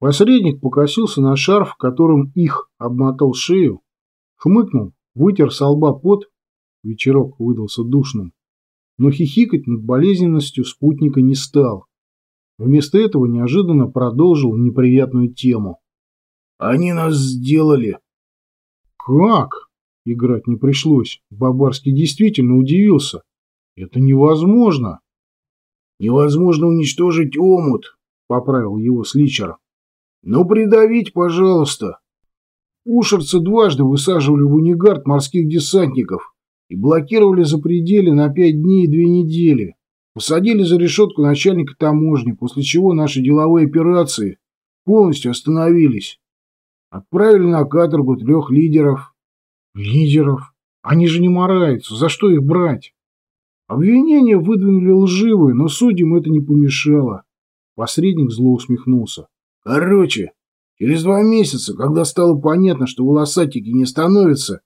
Посредник покосился на шарф, которым их обмотал шею, хмыкнул, вытер со лба пот, вечерок выдался душным, но хихикать над болезненностью спутника не стал. Вместо этого неожиданно продолжил неприятную тему. «Они нас сделали!» «Как?» Играть не пришлось. Бабарский действительно удивился. «Это невозможно!» «Невозможно уничтожить омут», — поправил его Сличер. «Ну, придавить, пожалуйста». Ушерцы дважды высаживали в унигард морских десантников и блокировали за пределы на пять дней и две недели. Посадили за решетку начальника таможни, после чего наши деловые операции полностью остановились. Отправили на каторгу трех лидеров. Лидеров? Они же не мораются, за что их брать? Обвинения выдвинули лживые, но судьям это не помешало. Посредник зло усмехнулся. Короче, через два месяца, когда стало понятно, что волосатики не становятся,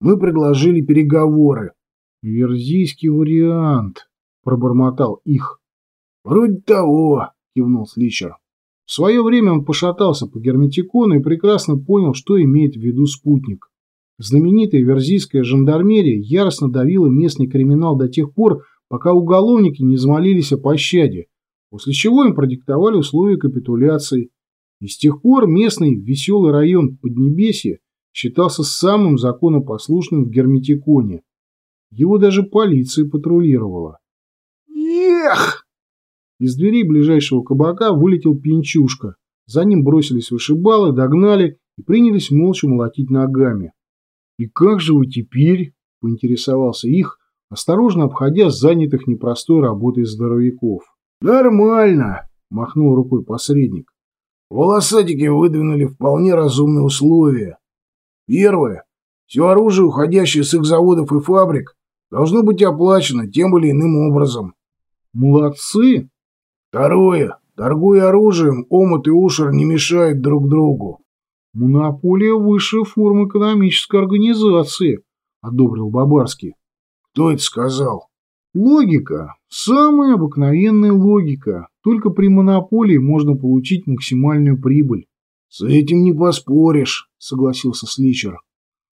мы предложили переговоры. Верзийский вариант, пробормотал их. Вроде того, кивнул Сличер. В свое время он пошатался по герметикону и прекрасно понял, что имеет в виду спутник. Знаменитая верзийская жандармерия яростно давила местный криминал до тех пор, пока уголовники не взмолились о пощаде, после чего им продиктовали условия капитуляции. И с тех пор местный веселый район Поднебесья считался самым законопослушным в Герметиконе. Его даже полиция патрулировала. «Эх!» Из дверей ближайшего кабака вылетел пьянчушка. За ним бросились вышибалы, догнали и принялись молча молотить ногами. «И как же вы теперь?» – поинтересовался их, осторожно обходя занятых непростой работой здоровяков. «Нормально!» – махнул рукой посредник. «Волосатики выдвинули вполне разумные условия. Первое. Все оружие, уходящее с их заводов и фабрик, должно быть оплачено тем или иным образом». «Молодцы!» «Второе. Торгуя оружием, омут и ушер не мешают друг другу. «Монополия – высшая форма экономической организации», – одобрил Бабарский. «Кто это сказал?» «Логика. Самая обыкновенная логика. Только при монополии можно получить максимальную прибыль». «С этим не поспоришь», – согласился Сличер.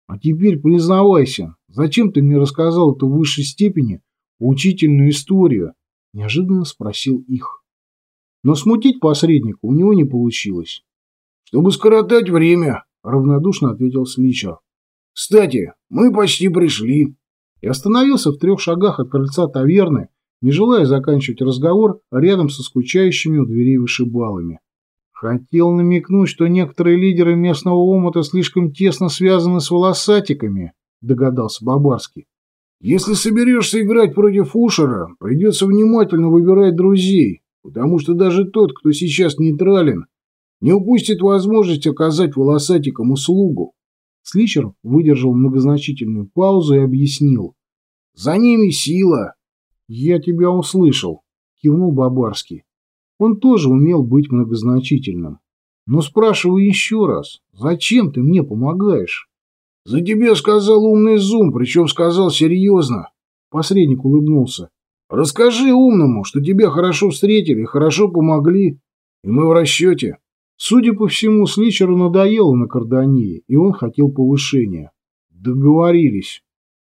«А теперь признавайся, зачем ты мне рассказал эту в высшей степени поучительную историю?» – неожиданно спросил их. Но смутить посредника у него не получилось. «Чтобы скоротать время», — равнодушно ответил Сличер. «Кстати, мы почти пришли». И остановился в трех шагах от крыльца таверны, не желая заканчивать разговор рядом со скучающими у дверей вышибалами. Хотел намекнуть, что некоторые лидеры местного омута слишком тесно связаны с волосатиками, догадался Бабарский. Если соберешься играть против Ушера, придется внимательно выбирать друзей, потому что даже тот, кто сейчас нейтрален, не упустит возможность оказать волосатикам услугу. Сличер выдержал многозначительную паузу и объяснил. «За ними сила!» «Я тебя услышал», — кивнул Бабарский. Он тоже умел быть многозначительным. «Но спрашиваю еще раз, зачем ты мне помогаешь?» «За тебя сказал умный Зум, причем сказал серьезно». Посредник улыбнулся. «Расскажи умному, что тебя хорошо встретили, хорошо помогли, и мы в расчете». Судя по всему, Сличеру надоело на Кардании, и он хотел повышения. Договорились.